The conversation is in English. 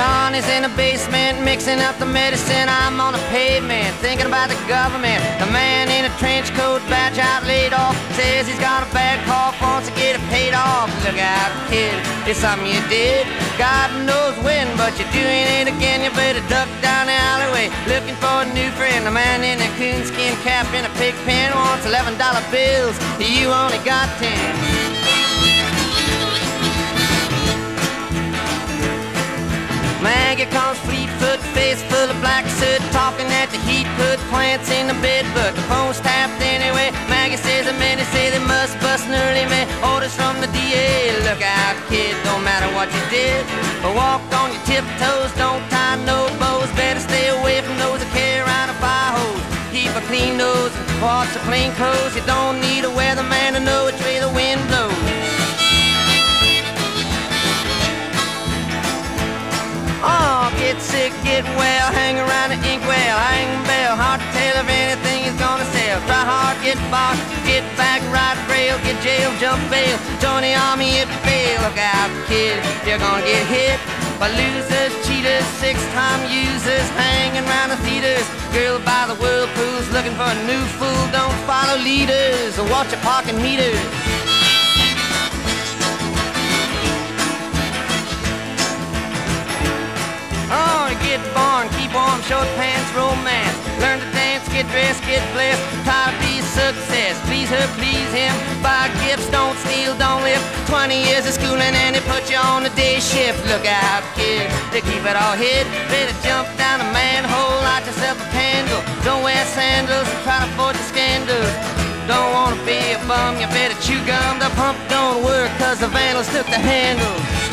Johnny's in the basement mixing up the medicine. I'm on the pavement thinking about the government. The man in a trench coat badge out laid off says he's got a bad cough, wants to get it paid off. Look out, kid, it's something you did. God knows when, but you're doing it again. You better duck down the alleyway looking for a new friend. The man in a coonskin cap in a pig pen wants $11 bills. You only got 10. Plants in the bed, but the phone's tapped anyway. Maggie says the men say they must bust an early man. Orders from the DA, look out, kid, don't matter what you did, but walk on your tiptoes, don't tie no bows, better stay away from those that carry around a fire hose. Keep a clean nose, wash your clean clothes. You don't need a weatherman to know which way the wind blows. Oh, get sick, get well, hang around Get bought, get back, ride rail, get jail, jump bail, join the army if you fail. Look out, kid, you're gonna get hit by losers, cheaters, six-time users, hanging around the theaters. Girl by the whirlpools, looking for a new fool. Don't follow leaders or watch your parking meters. Oh, get born, keep warm, short pants, romance. Learn to dance, get dressed, get blessed. Buy gifts, don't steal, don't live. 20 years of schooling and they put you on the day shift. Look out, kid, they keep it all hid. Better jump down a manhole, light yourself a candle. Don't wear sandals, and try to avoid the scandals. Don't wanna be a bum, you better chew gum. The pump don't work cause the vandals took the handle.